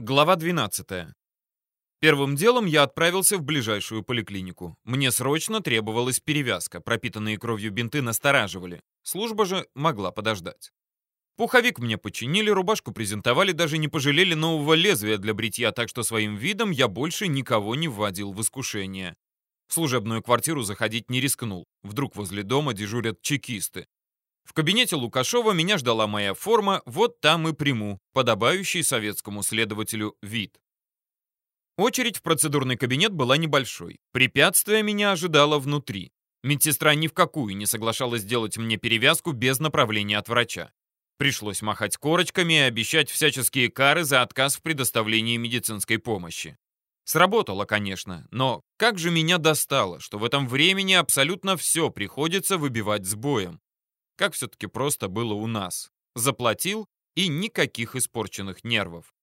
Глава 12. Первым делом я отправился в ближайшую поликлинику. Мне срочно требовалась перевязка, пропитанные кровью бинты настораживали. Служба же могла подождать. Пуховик мне починили, рубашку презентовали, даже не пожалели нового лезвия для бритья, так что своим видом я больше никого не вводил в искушение. В служебную квартиру заходить не рискнул. Вдруг возле дома дежурят чекисты. В кабинете Лукашова меня ждала моя форма, вот там и приму, подобающий советскому следователю вид. Очередь в процедурный кабинет была небольшой. Препятствие меня ожидало внутри. Медсестра ни в какую не соглашалась сделать мне перевязку без направления от врача. Пришлось махать корочками и обещать всяческие кары за отказ в предоставлении медицинской помощи. Сработало, конечно, но как же меня достало, что в этом времени абсолютно все приходится выбивать с боем. Как все-таки просто было у нас. Заплатил и никаких испорченных нервов.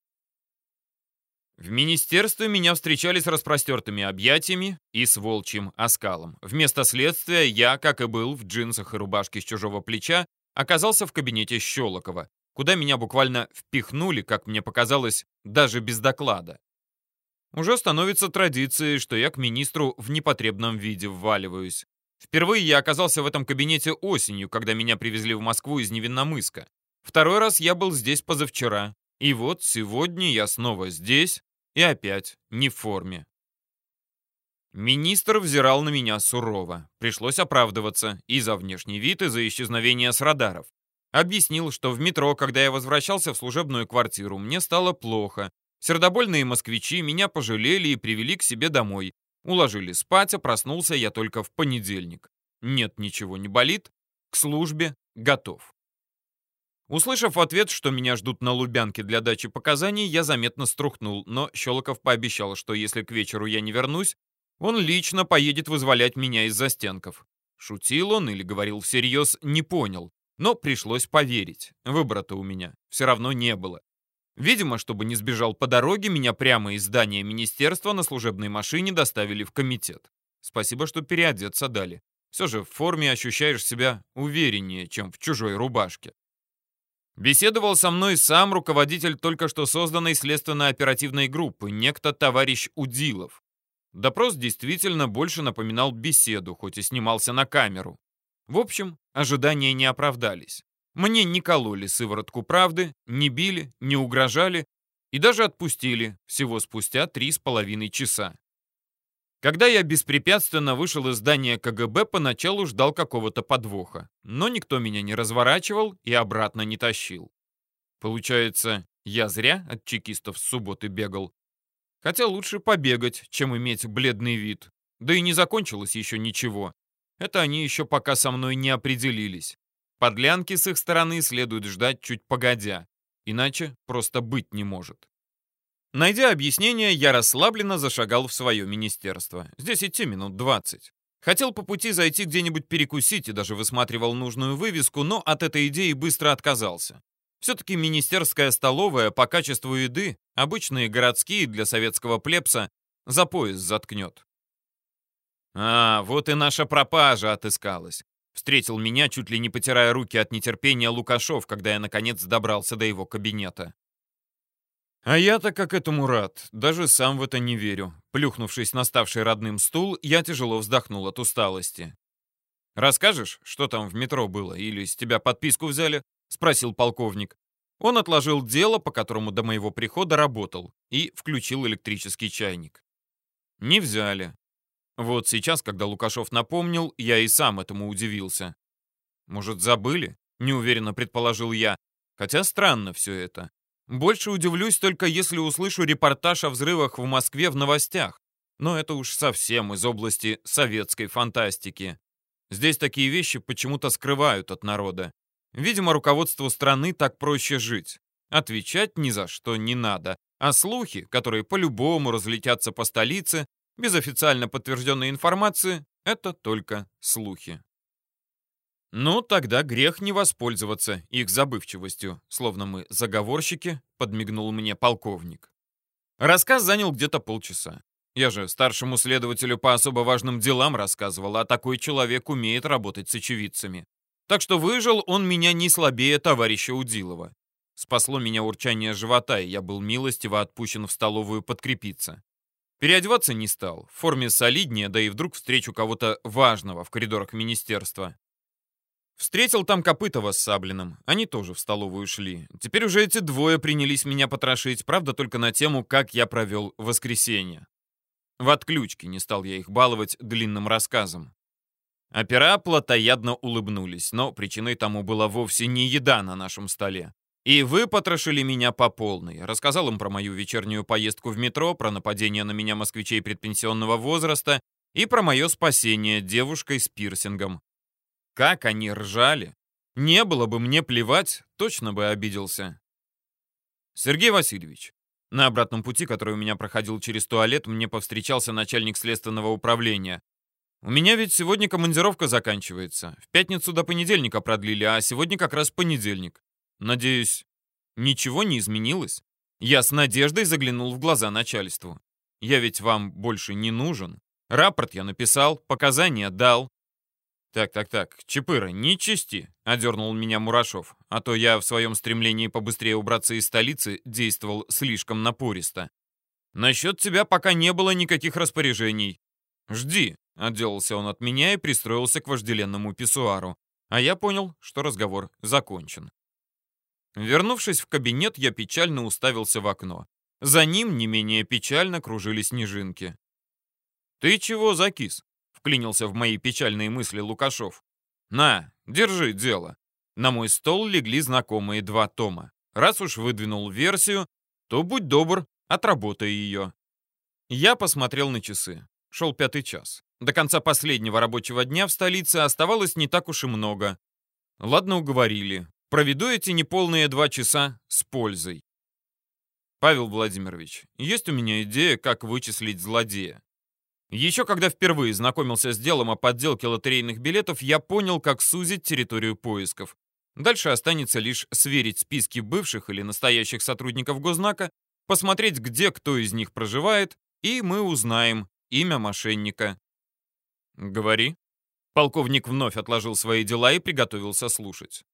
В министерстве меня встречали с распростертыми объятиями и с волчьим оскалом. Вместо следствия я, как и был, в джинсах и рубашке с чужого плеча, оказался в кабинете Щелокова, куда меня буквально впихнули, как мне показалось, даже без доклада. Уже становится традицией, что я к министру в непотребном виде вваливаюсь. Впервые я оказался в этом кабинете осенью, когда меня привезли в Москву из Невинномыска. Второй раз я был здесь позавчера. И вот сегодня я снова здесь и опять не в форме. Министр взирал на меня сурово. Пришлось оправдываться и за внешний вид, и за исчезновение с радаров. Объяснил, что в метро, когда я возвращался в служебную квартиру, мне стало плохо. Сердобольные москвичи меня пожалели и привели к себе домой, Уложили спать, а проснулся я только в понедельник. Нет, ничего не болит. К службе готов. Услышав ответ, что меня ждут на Лубянке для дачи показаний, я заметно струхнул, но Щелоков пообещал, что если к вечеру я не вернусь, он лично поедет вызволять меня из застенков. Шутил он или говорил всерьез, не понял, но пришлось поверить. Выбора-то у меня все равно не было. Видимо, чтобы не сбежал по дороге, меня прямо из здания министерства на служебной машине доставили в комитет. Спасибо, что переодеться дали. Все же в форме ощущаешь себя увереннее, чем в чужой рубашке. Беседовал со мной сам руководитель только что созданной следственно-оперативной группы, некто товарищ Удилов. Допрос действительно больше напоминал беседу, хоть и снимался на камеру. В общем, ожидания не оправдались. Мне не кололи сыворотку правды, не били, не угрожали и даже отпустили всего спустя три с половиной часа. Когда я беспрепятственно вышел из здания КГБ, поначалу ждал какого-то подвоха, но никто меня не разворачивал и обратно не тащил. Получается, я зря от чекистов с субботы бегал. Хотя лучше побегать, чем иметь бледный вид. Да и не закончилось еще ничего. Это они еще пока со мной не определились. Подлянки с их стороны следует ждать чуть погодя, иначе просто быть не может. Найдя объяснение, я расслабленно зашагал в свое министерство. Здесь идти минут 20. Хотел по пути зайти где-нибудь перекусить и даже высматривал нужную вывеску, но от этой идеи быстро отказался. Все-таки министерская столовая по качеству еды, обычные городские для советского плебса, за пояс заткнет. А, вот и наша пропажа отыскалась. Встретил меня, чуть ли не потирая руки от нетерпения Лукашов, когда я наконец добрался до его кабинета. А я-то как этому рад, даже сам в это не верю. Плюхнувшись на ставший родным стул, я тяжело вздохнул от усталости. «Расскажешь, что там в метро было, или с тебя подписку взяли?» — спросил полковник. Он отложил дело, по которому до моего прихода работал, и включил электрический чайник. «Не взяли. Вот сейчас, когда Лукашов напомнил, я и сам этому удивился. Может, забыли? Неуверенно предположил я. Хотя странно все это. Больше удивлюсь только если услышу репортаж о взрывах в Москве в новостях. Но это уж совсем из области советской фантастики. Здесь такие вещи почему-то скрывают от народа. Видимо, руководству страны так проще жить. Отвечать ни за что не надо. А слухи, которые по-любому разлетятся по столице, без официально подтвержденной информации это только слухи. Ну, тогда грех не воспользоваться их забывчивостью, словно мы заговорщики, подмигнул мне полковник. Рассказ занял где-то полчаса. Я же старшему следователю по особо важным делам рассказывал, а такой человек умеет работать с очевидцами. Так что выжил он меня не слабее товарища Удилова. Спасло меня урчание живота, и я был милостиво отпущен в столовую подкрепиться. Переодеваться не стал, в форме солиднее, да и вдруг встречу кого-то важного в коридорах министерства. Встретил там Копытова с Саблиным. Они тоже в столовую шли. Теперь уже эти двое принялись меня потрошить, правда, только на тему, как я провел воскресенье. В отключке не стал я их баловать длинным рассказом. Опера плотоядно улыбнулись, но причиной тому была вовсе не еда на нашем столе. И вы потрошили меня по полной. Рассказал им про мою вечернюю поездку в метро, про нападение на меня москвичей предпенсионного возраста и про мое спасение девушкой с пирсингом. Как они ржали! Не было бы мне плевать, точно бы обиделся. Сергей Васильевич, на обратном пути, который у меня проходил через туалет, мне повстречался начальник следственного управления. У меня ведь сегодня командировка заканчивается. В пятницу до понедельника продлили, а сегодня как раз понедельник. Надеюсь, ничего не изменилось? Я с надеждой заглянул в глаза начальству. Я ведь вам больше не нужен. Рапорт я написал, показания дал. Так, так, так, Чапыра, не чисти, одернул меня Мурашов, а то я в своем стремлении побыстрее убраться из столицы действовал слишком напористо. Насчет тебя пока не было никаких распоряжений. Жди, отделался он от меня и пристроился к вожделенному писсуару. А я понял, что разговор закончен. Вернувшись в кабинет, я печально уставился в окно. За ним не менее печально кружили снежинки. «Ты чего закис?» — вклинился в мои печальные мысли Лукашов. «На, держи дело». На мой стол легли знакомые два тома. Раз уж выдвинул версию, то будь добр, отработай ее. Я посмотрел на часы. Шел пятый час. До конца последнего рабочего дня в столице оставалось не так уж и много. Ладно, уговорили. Проведу эти неполные два часа с пользой. Павел Владимирович, есть у меня идея, как вычислить злодея. Еще когда впервые знакомился с делом о подделке лотерейных билетов, я понял, как сузить территорию поисков. Дальше останется лишь сверить списки бывших или настоящих сотрудников Гознака, посмотреть, где кто из них проживает, и мы узнаем имя мошенника. «Говори». Полковник вновь отложил свои дела и приготовился слушать.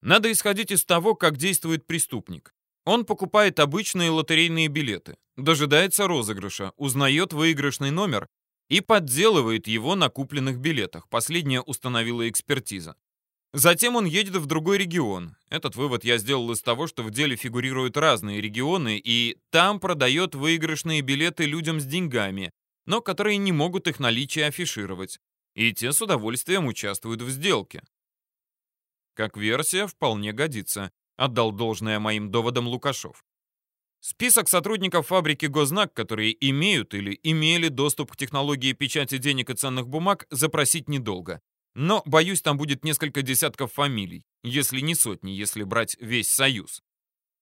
Надо исходить из того, как действует преступник. Он покупает обычные лотерейные билеты, дожидается розыгрыша, узнает выигрышный номер и подделывает его на купленных билетах. Последнее установила экспертиза. Затем он едет в другой регион. Этот вывод я сделал из того, что в деле фигурируют разные регионы, и там продает выигрышные билеты людям с деньгами, но которые не могут их наличие афишировать. И те с удовольствием участвуют в сделке. Как версия вполне годится, отдал должное моим доводам Лукашов. Список сотрудников фабрики «Гознак», которые имеют или имели доступ к технологии печати денег и ценных бумаг, запросить недолго. Но, боюсь, там будет несколько десятков фамилий, если не сотни, если брать весь союз.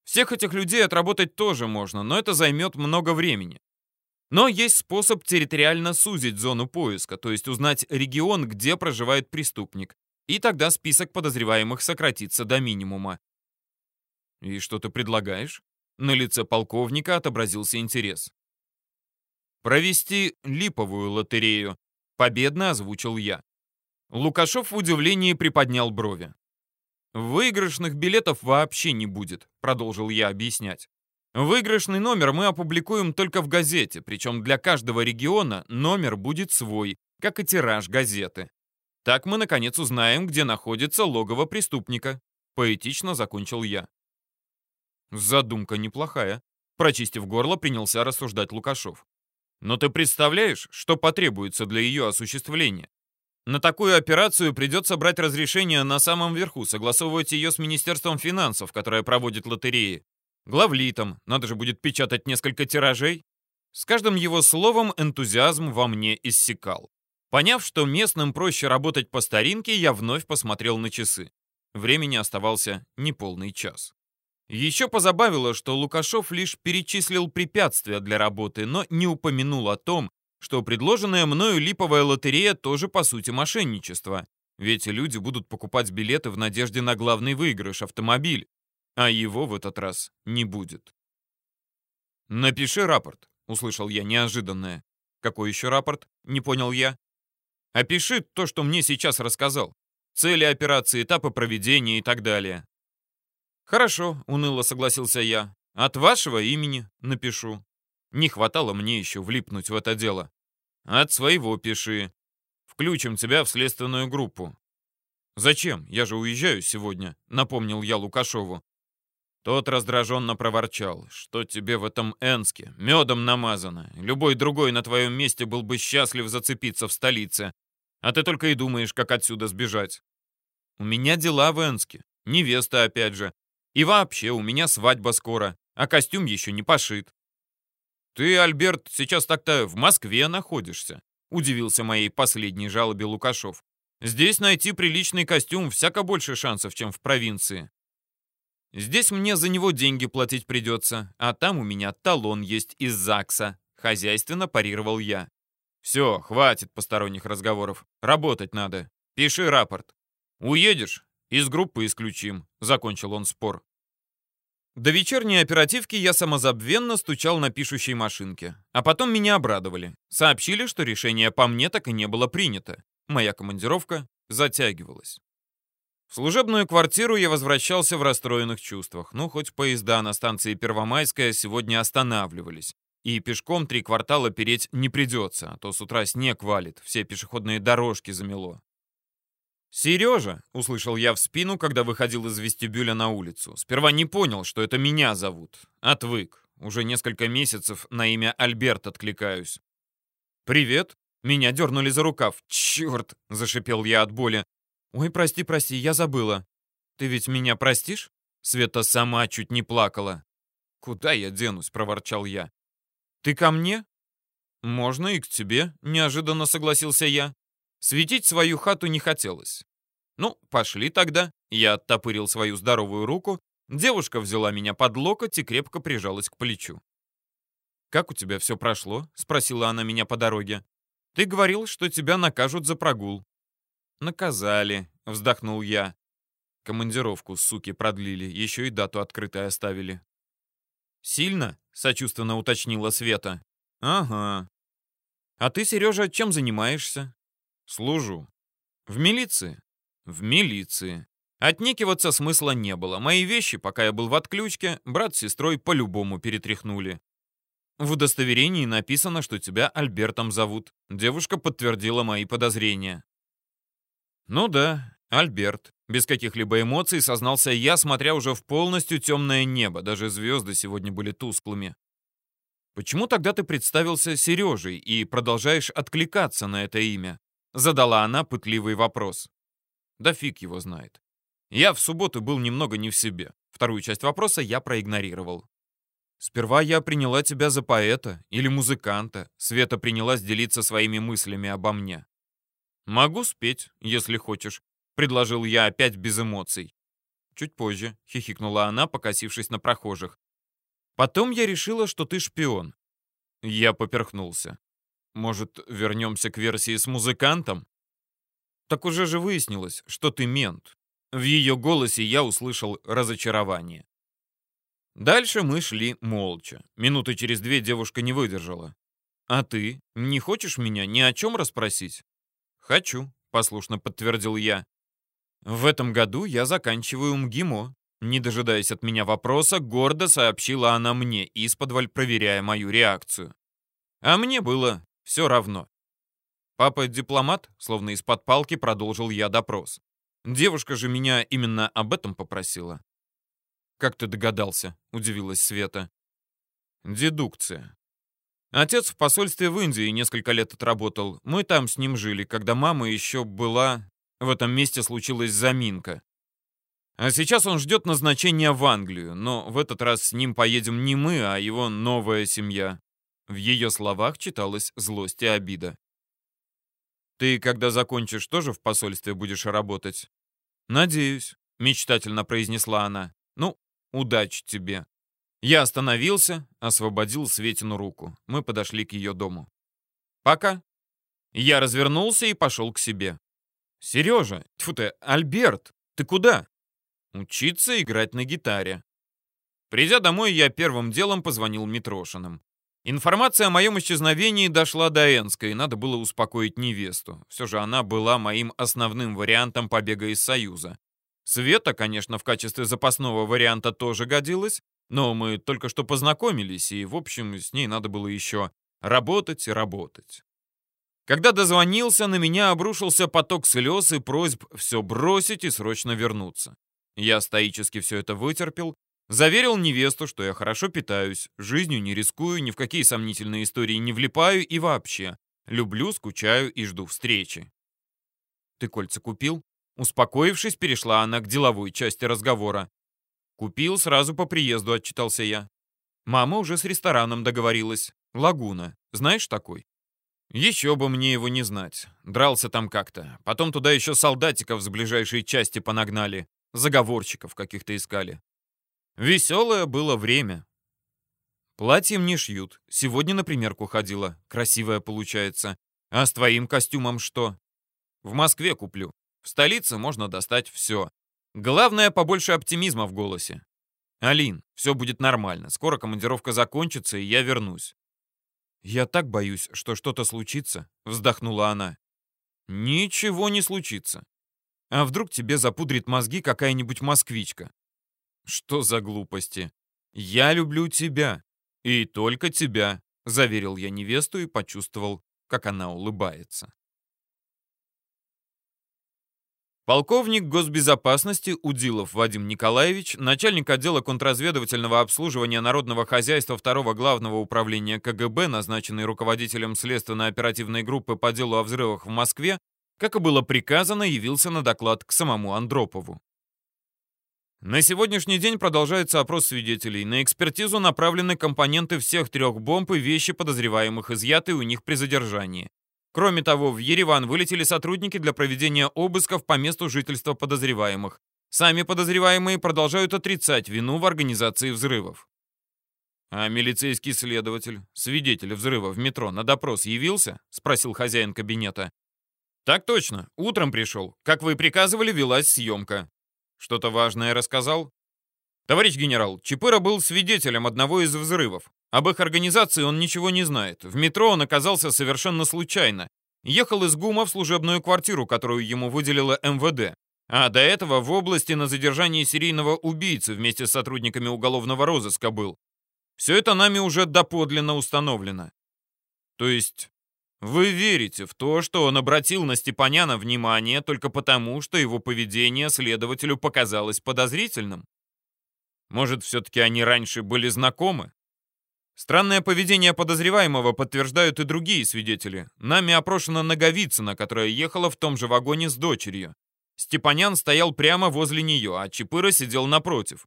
Всех этих людей отработать тоже можно, но это займет много времени. Но есть способ территориально сузить зону поиска, то есть узнать регион, где проживает преступник, и тогда список подозреваемых сократится до минимума. «И что ты предлагаешь?» На лице полковника отобразился интерес. «Провести липовую лотерею», — победно озвучил я. Лукашов в удивлении приподнял брови. «Выигрышных билетов вообще не будет», — продолжил я объяснять. Выигрышный номер мы опубликуем только в газете, причем для каждого региона номер будет свой, как и тираж газеты. Так мы, наконец, узнаем, где находится логово преступника. Поэтично закончил я. Задумка неплохая. Прочистив горло, принялся рассуждать Лукашов. Но ты представляешь, что потребуется для ее осуществления? На такую операцию придется брать разрешение на самом верху, согласовывать ее с Министерством финансов, которое проводит лотереи. Главлитом, надо же будет печатать несколько тиражей. С каждым его словом энтузиазм во мне иссякал. Поняв, что местным проще работать по старинке, я вновь посмотрел на часы. Времени оставался неполный час. Еще позабавило, что Лукашов лишь перечислил препятствия для работы, но не упомянул о том, что предложенная мною липовая лотерея тоже по сути мошенничество. Ведь люди будут покупать билеты в надежде на главный выигрыш – автомобиль, а его в этот раз не будет. «Напиши рапорт», — услышал я неожиданное. «Какой еще рапорт?» — не понял я. Опиши то, что мне сейчас рассказал. Цели операции, этапы проведения и так далее. Хорошо, уныло согласился я. От вашего имени напишу. Не хватало мне еще влипнуть в это дело. От своего пиши. Включим тебя в следственную группу. Зачем? Я же уезжаю сегодня, напомнил я Лукашову. Тот раздраженно проворчал, что тебе в этом Энске медом намазано. Любой другой на твоем месте был бы счастлив зацепиться в столице. А ты только и думаешь, как отсюда сбежать. У меня дела в Энске. Невеста опять же. И вообще, у меня свадьба скоро, а костюм еще не пошит. Ты, Альберт, сейчас так-то в Москве находишься, удивился моей последней жалобе Лукашов. Здесь найти приличный костюм всяко больше шансов, чем в провинции. Здесь мне за него деньги платить придется, а там у меня талон есть из ЗАГСа. Хозяйственно парировал я. Все, хватит посторонних разговоров. Работать надо. Пиши рапорт. Уедешь? Из группы исключим. Закончил он спор. До вечерней оперативки я самозабвенно стучал на пишущей машинке. А потом меня обрадовали. Сообщили, что решение по мне так и не было принято. Моя командировка затягивалась. В служебную квартиру я возвращался в расстроенных чувствах. Ну, хоть поезда на станции Первомайская сегодня останавливались. И пешком три квартала переть не придется, а то с утра снег валит, все пешеходные дорожки замело. «Сережа!» — услышал я в спину, когда выходил из вестибюля на улицу. Сперва не понял, что это меня зовут. Отвык. Уже несколько месяцев на имя Альберт откликаюсь. «Привет!» Меня дернули за рукав. «Черт!» — зашипел я от боли. «Ой, прости, прости, я забыла. Ты ведь меня простишь?» Света сама чуть не плакала. «Куда я денусь?» — проворчал я. «Ты ко мне?» «Можно и к тебе», — неожиданно согласился я. Светить свою хату не хотелось. «Ну, пошли тогда». Я оттопырил свою здоровую руку. Девушка взяла меня под локоть и крепко прижалась к плечу. «Как у тебя все прошло?» — спросила она меня по дороге. «Ты говорил, что тебя накажут за прогул». «Наказали», — вздохнул я. Командировку, суки, продлили, еще и дату открытой оставили. «Сильно?» — сочувственно уточнила Света. «Ага. А ты, Сережа, чем занимаешься?» «Служу». «В милиции?» «В милиции». Отнекиваться смысла не было. Мои вещи, пока я был в отключке, брат с сестрой по-любому перетряхнули. В удостоверении написано, что тебя Альбертом зовут. Девушка подтвердила мои подозрения. «Ну да, Альберт». Без каких-либо эмоций сознался я, смотря уже в полностью темное небо. Даже звезды сегодня были тусклыми. «Почему тогда ты представился Сережей и продолжаешь откликаться на это имя?» Задала она пытливый вопрос. Да фиг его знает. Я в субботу был немного не в себе. Вторую часть вопроса я проигнорировал. Сперва я приняла тебя за поэта или музыканта. Света принялась делиться своими мыслями обо мне. «Могу спеть, если хочешь», — предложил я опять без эмоций. «Чуть позже», — хихикнула она, покосившись на прохожих. «Потом я решила, что ты шпион». Я поперхнулся. «Может, вернемся к версии с музыкантом?» «Так уже же выяснилось, что ты мент». В ее голосе я услышал разочарование. Дальше мы шли молча. Минуты через две девушка не выдержала. «А ты не хочешь меня ни о чем расспросить?» «Хочу», — послушно подтвердил я. «В этом году я заканчиваю МГИМО». Не дожидаясь от меня вопроса, гордо сообщила она мне, исподволь проверяя мою реакцию. А мне было все равно. «Папа дипломат?» — словно из-под палки продолжил я допрос. «Девушка же меня именно об этом попросила». «Как ты догадался?» — удивилась Света. «Дедукция. Отец в посольстве в Индии несколько лет отработал. Мы там с ним жили, когда мама еще была... В этом месте случилась заминка. А сейчас он ждет назначения в Англию, но в этот раз с ним поедем не мы, а его новая семья. В ее словах читалась злость и обида. «Ты, когда закончишь, тоже в посольстве будешь работать?» «Надеюсь», — мечтательно произнесла она. «Ну, удачи тебе». Я остановился, освободил Светину руку. Мы подошли к ее дому. «Пока». Я развернулся и пошел к себе. «Сережа, тьфу ты, Альберт, ты куда?» «Учиться играть на гитаре». Придя домой, я первым делом позвонил Митрошиным. Информация о моем исчезновении дошла до Энска, и надо было успокоить невесту. Все же она была моим основным вариантом побега из Союза. Света, конечно, в качестве запасного варианта тоже годилась, но мы только что познакомились, и, в общем, с ней надо было еще работать и работать. Когда дозвонился, на меня обрушился поток слез и просьб все бросить и срочно вернуться. Я стоически все это вытерпел, заверил невесту, что я хорошо питаюсь, жизнью не рискую, ни в какие сомнительные истории не влипаю и вообще люблю, скучаю и жду встречи. «Ты кольца купил?» Успокоившись, перешла она к деловой части разговора. «Купил сразу по приезду», — отчитался я. «Мама уже с рестораном договорилась. Лагуна. Знаешь такой?» Еще бы мне его не знать. Дрался там как-то. Потом туда еще солдатиков с ближайшей части понагнали. Заговорщиков каких-то искали. Веселое было время. Платье мне шьют. Сегодня на примерку ходила. Красивое получается. А с твоим костюмом что? В Москве куплю. В столице можно достать все. Главное, побольше оптимизма в голосе. Алин, все будет нормально. Скоро командировка закончится, и я вернусь. «Я так боюсь, что что-то случится», — вздохнула она. «Ничего не случится. А вдруг тебе запудрит мозги какая-нибудь москвичка?» «Что за глупости? Я люблю тебя. И только тебя», — заверил я невесту и почувствовал, как она улыбается. Полковник госбезопасности Удилов Вадим Николаевич, начальник отдела контрразведывательного обслуживания народного хозяйства второго главного управления КГБ, назначенный руководителем следственно-оперативной группы по делу о взрывах в Москве, как и было приказано, явился на доклад к самому Андропову. На сегодняшний день продолжается опрос свидетелей. На экспертизу направлены компоненты всех трех бомб и вещи подозреваемых, изъятые у них при задержании. Кроме того, в Ереван вылетели сотрудники для проведения обысков по месту жительства подозреваемых. Сами подозреваемые продолжают отрицать вину в организации взрывов. «А милицейский следователь, свидетель взрыва в метро, на допрос явился?» — спросил хозяин кабинета. «Так точно. Утром пришел. Как вы приказывали, велась съемка». «Что-то важное рассказал?» «Товарищ генерал, Чапыра был свидетелем одного из взрывов. Об их организации он ничего не знает. В метро он оказался совершенно случайно. Ехал из ГУМа в служебную квартиру, которую ему выделила МВД. А до этого в области на задержании серийного убийцы вместе с сотрудниками уголовного розыска был. Все это нами уже доподлинно установлено. То есть вы верите в то, что он обратил на Степаняна внимание только потому, что его поведение следователю показалось подозрительным? Может, все-таки они раньше были знакомы? Странное поведение подозреваемого подтверждают и другие свидетели. Нами опрошена Наговицына, которая ехала в том же вагоне с дочерью. Степанян стоял прямо возле нее, а Чапыра сидел напротив.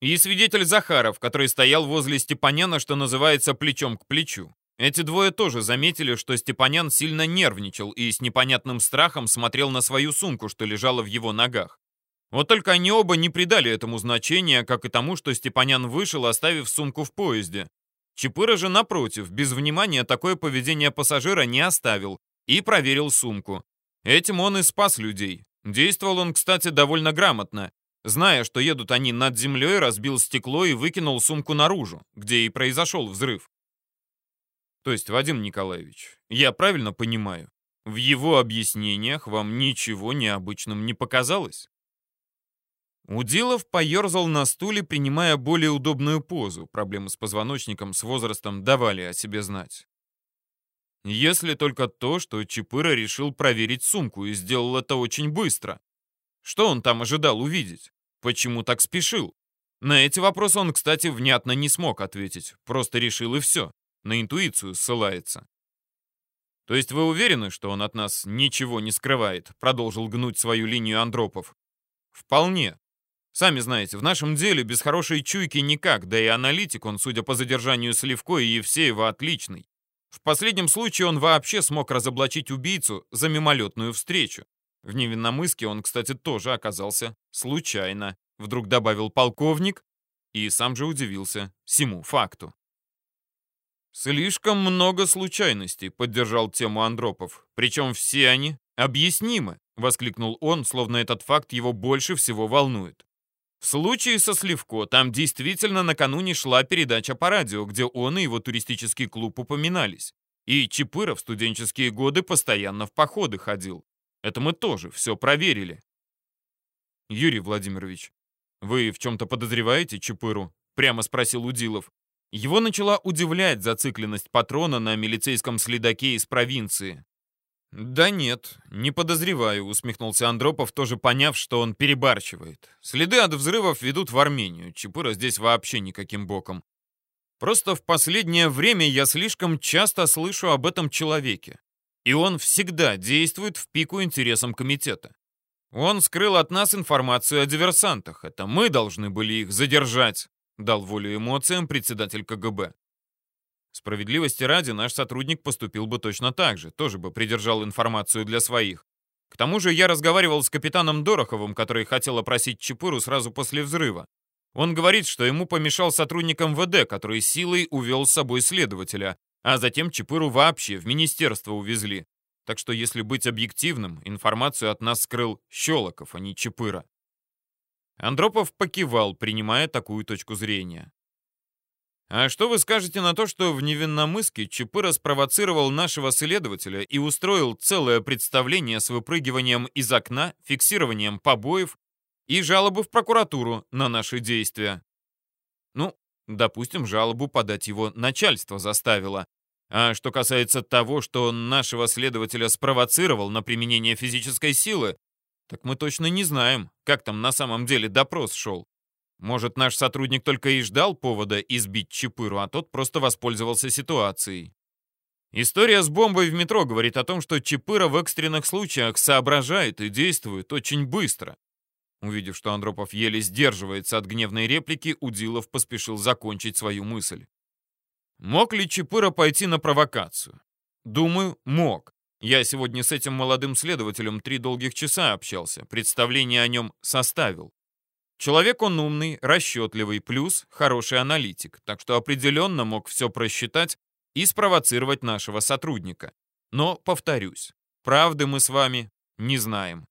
И свидетель Захаров, который стоял возле Степаняна, что называется, плечом к плечу. Эти двое тоже заметили, что Степанян сильно нервничал и с непонятным страхом смотрел на свою сумку, что лежала в его ногах. Вот только они оба не придали этому значения, как и тому, что Степанян вышел, оставив сумку в поезде. Чапыра же, напротив, без внимания такое поведение пассажира не оставил и проверил сумку. Этим он и спас людей. Действовал он, кстати, довольно грамотно. Зная, что едут они над землей, разбил стекло и выкинул сумку наружу, где и произошел взрыв. То есть, Вадим Николаевич, я правильно понимаю, в его объяснениях вам ничего необычным не показалось? Удилов поерзал на стуле, принимая более удобную позу. Проблемы с позвоночником с возрастом давали о себе знать. Если только то, что Чапыра решил проверить сумку и сделал это очень быстро. Что он там ожидал увидеть? Почему так спешил? На эти вопросы он, кстати, внятно не смог ответить. Просто решил и все. На интуицию ссылается. «То есть вы уверены, что он от нас ничего не скрывает?» Продолжил гнуть свою линию Андропов. «Вполне. Сами знаете, в нашем деле без хорошей чуйки никак, да и аналитик он, судя по задержанию Сливко и Евсеева, отличный. В последнем случае он вообще смог разоблачить убийцу за мимолетную встречу. В Невинномыске он, кстати, тоже оказался случайно, вдруг добавил полковник, и сам же удивился всему факту. «Слишком много случайностей», — поддержал тему Андропов. «Причем все они объяснимы», — воскликнул он, словно этот факт его больше всего волнует. В случае со Сливко там действительно накануне шла передача по радио, где он и его туристический клуб упоминались. И Чапыров в студенческие годы постоянно в походы ходил. Это мы тоже все проверили. Юрий Владимирович, вы в чем-то подозреваете Чапыру? Прямо спросил Удилов. Его начала удивлять зацикленность патрона на милицейском следаке из провинции. «Да нет, не подозреваю», — усмехнулся Андропов, тоже поняв, что он перебарщивает. «Следы от взрывов ведут в Армению. Чапыра здесь вообще никаким боком. Просто в последнее время я слишком часто слышу об этом человеке. И он всегда действует в пику интересам комитета. Он скрыл от нас информацию о диверсантах. Это мы должны были их задержать», — дал волю эмоциям председатель КГБ. Справедливости ради, наш сотрудник поступил бы точно так же, тоже бы придержал информацию для своих. К тому же я разговаривал с капитаном Дороховым, который хотел опросить Чапыру сразу после взрыва. Он говорит, что ему помешал сотрудник МВД, который силой увел с собой следователя, а затем Чапыру вообще в министерство увезли. Так что, если быть объективным, информацию от нас скрыл Щелоков, а не Чапыра. Андропов покивал, принимая такую точку зрения. А что вы скажете на то, что в Невинномыске Чапыра спровоцировал нашего следователя и устроил целое представление с выпрыгиванием из окна, фиксированием побоев и жалобу в прокуратуру на наши действия? Ну, допустим, жалобу подать его начальство заставило. А что касается того, что он нашего следователя спровоцировал на применение физической силы, так мы точно не знаем, как там на самом деле допрос шел. Может, наш сотрудник только и ждал повода избить Чапыру, а тот просто воспользовался ситуацией. История с бомбой в метро говорит о том, что Чапыра в экстренных случаях соображает и действует очень быстро. Увидев, что Андропов еле сдерживается от гневной реплики, Удилов поспешил закончить свою мысль. Мог ли Чапыра пойти на провокацию? Думаю, мог. Я сегодня с этим молодым следователем три долгих часа общался, представление о нем составил. Человек он умный, расчетливый, плюс хороший аналитик, так что определенно мог все просчитать и спровоцировать нашего сотрудника. Но, повторюсь, правды мы с вами не знаем.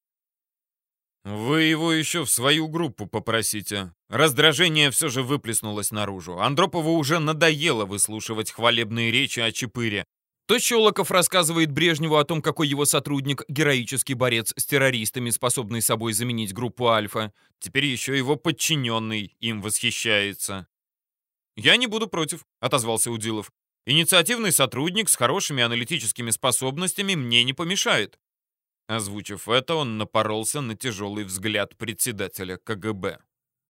«Вы его еще в свою группу попросите». Раздражение все же выплеснулось наружу. Андропову уже надоело выслушивать хвалебные речи о Чапыре, то Щелоков рассказывает Брежневу о том, какой его сотрудник — героический борец с террористами, способный собой заменить группу «Альфа». Теперь еще его подчиненный им восхищается. «Я не буду против», — отозвался Удилов. «Инициативный сотрудник с хорошими аналитическими способностями мне не помешает». Озвучив это, он напоролся на тяжелый взгляд председателя КГБ.